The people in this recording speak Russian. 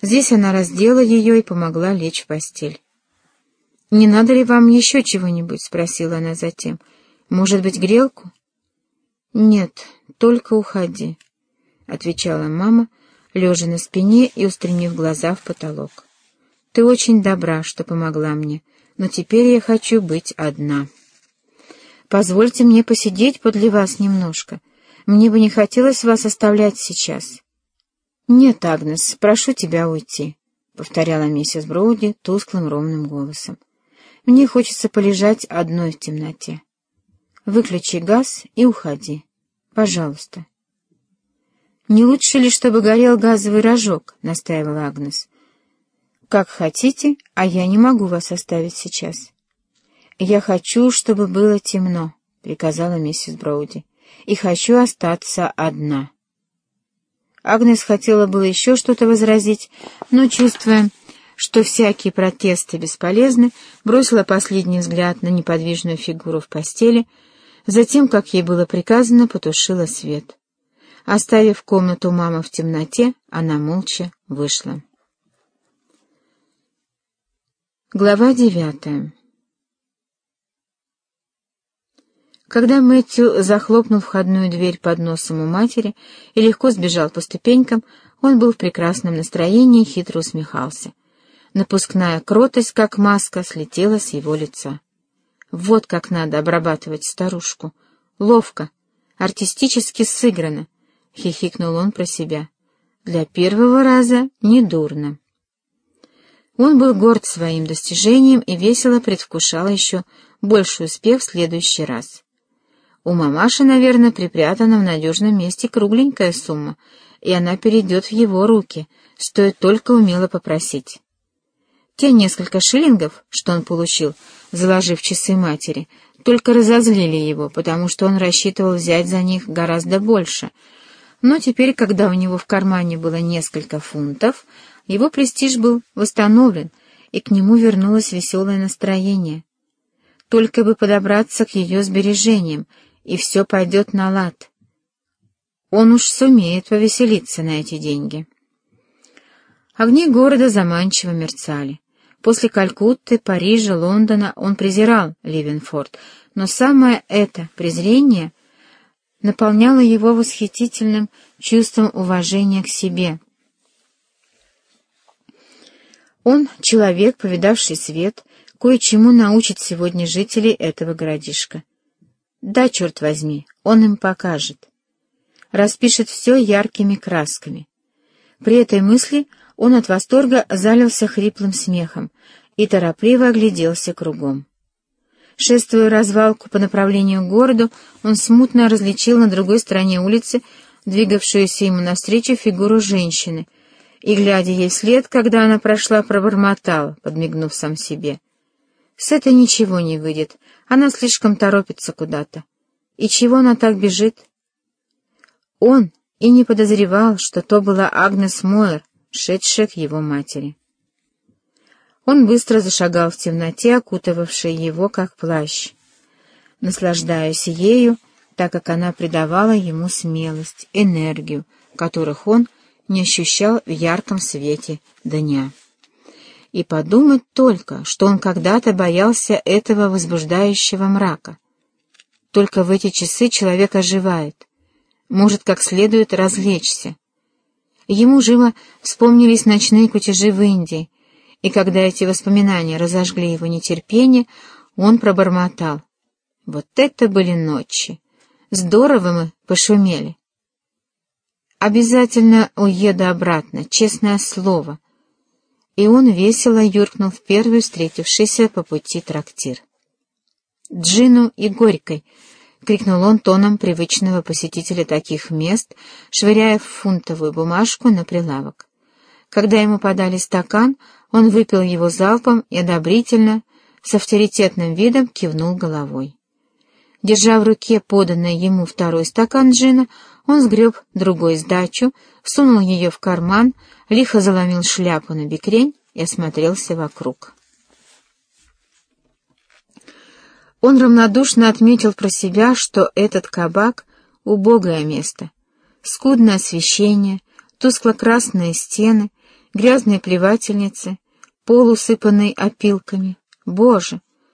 Здесь она раздела ее и помогла лечь в постель. «Не надо ли вам еще чего-нибудь?» — спросила она затем. «Может быть, грелку?» «Нет, только уходи», — отвечала мама, лежа на спине и устремив глаза в потолок. «Ты очень добра, что помогла мне, но теперь я хочу быть одна. Позвольте мне посидеть подле вас немножко. Мне бы не хотелось вас оставлять сейчас». «Нет, Агнес, прошу тебя уйти», — повторяла миссис Броуди тусклым ровным голосом. «Мне хочется полежать одной в темноте. Выключи газ и уходи. Пожалуйста». «Не лучше ли, чтобы горел газовый рожок?» — настаивала Агнес. «Как хотите, а я не могу вас оставить сейчас». «Я хочу, чтобы было темно», — приказала миссис Броуди, — «и хочу остаться одна». Агнес хотела было еще что-то возразить, но, чувствуя, что всякие протесты бесполезны, бросила последний взгляд на неподвижную фигуру в постели, затем, как ей было приказано, потушила свет. Оставив комнату мамы в темноте, она молча вышла. Глава девятая Когда Мэтью захлопнул входную дверь под носом у матери и легко сбежал по ступенькам, он был в прекрасном настроении и хитро усмехался. Напускная кротость, как маска, слетела с его лица. Вот как надо обрабатывать старушку. Ловко, артистически сыграно —— хихикнул он про себя. «Для первого раза недурно». Он был горд своим достижением и весело предвкушал еще больший успех в следующий раз. У мамаши, наверное, припрятана в надежном месте кругленькая сумма, и она перейдет в его руки, стоит только умело попросить. Те несколько шиллингов, что он получил, заложив часы матери, только разозлили его, потому что он рассчитывал взять за них гораздо больше — но теперь, когда у него в кармане было несколько фунтов, его престиж был восстановлен, и к нему вернулось веселое настроение. Только бы подобраться к ее сбережениям, и все пойдет на лад. Он уж сумеет повеселиться на эти деньги. Огни города заманчиво мерцали. После Калькутты, Парижа, Лондона он презирал Ливенфорд, но самое это презрение наполняло его восхитительным чувством уважения к себе. Он, человек, повидавший свет, кое-чему научит сегодня жителей этого городишка. Да, черт возьми, он им покажет. Распишет все яркими красками. При этой мысли он от восторга залился хриплым смехом и торопливо огляделся кругом. Шествуя развалку по направлению к городу, он смутно различил на другой стороне улицы двигавшуюся ему навстречу фигуру женщины, и, глядя ей вслед, когда она прошла, пробормотал, подмигнув сам себе. «С этой ничего не выйдет, она слишком торопится куда-то. И чего она так бежит?» Он и не подозревал, что то была Агнес Мойер, шедшая к его матери. Он быстро зашагал в темноте, окутывавшей его, как плащ. Наслаждаясь ею, так как она придавала ему смелость, энергию, которых он не ощущал в ярком свете дня. И подумать только, что он когда-то боялся этого возбуждающего мрака. Только в эти часы человек оживает, может как следует развлечься. Ему живо вспомнились ночные кутежи в Индии, и когда эти воспоминания разожгли его нетерпение, он пробормотал. Вот это были ночи! Здорово мы пошумели. Обязательно уеду обратно, честное слово. И он весело юркнул в первый встретившийся по пути трактир. «Джину и Горькой!» — крикнул он тоном привычного посетителя таких мест, швыряя фунтовую бумажку на прилавок. Когда ему подали стакан, он выпил его залпом и одобрительно, с авторитетным видом кивнул головой. Держа в руке поданный ему второй стакан джина, он сгреб другой сдачу, сунул ее в карман, лихо заломил шляпу на бекрень и осмотрелся вокруг. Он равнодушно отметил про себя, что этот кабак — убогое место. Скудное освещение, тускло-красные стены, грязные плевательницы, пол, усыпанный опилками. Боже!